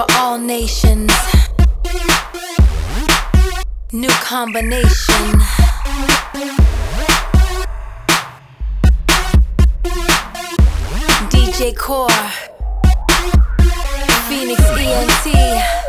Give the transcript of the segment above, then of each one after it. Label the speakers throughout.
Speaker 1: for all nations. New combination. DJ Core, Phoenix ENT,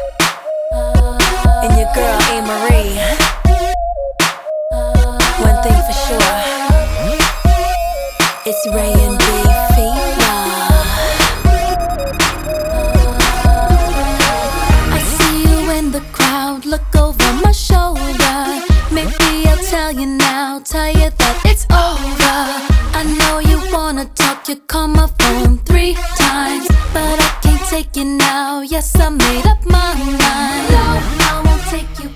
Speaker 1: tell you now, tell you that it's over. I know you wanna talk, you call my phone three times, but I can't take you now. Yes, I made up my mind. No, I won't take you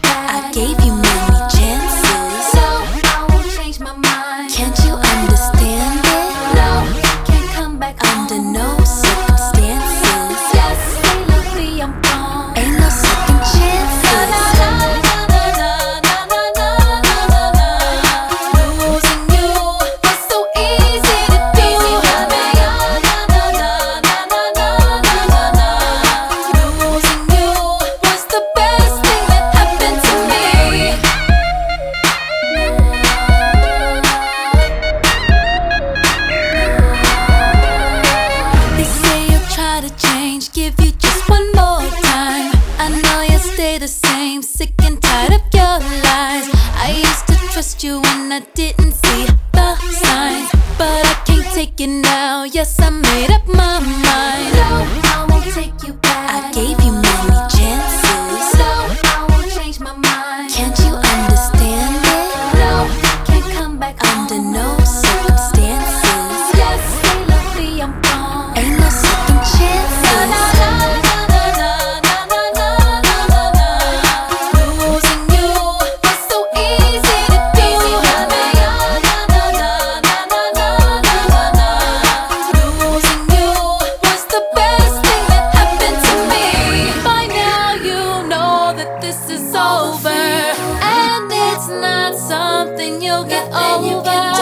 Speaker 1: try to change, give you just one more time. I know you stay the same, sick and tired of your lies. I used to trust you when I didn't see the signs, but I can't take it now. Yes, I made up my mind. No, I won't take you Then you'll get nothing over.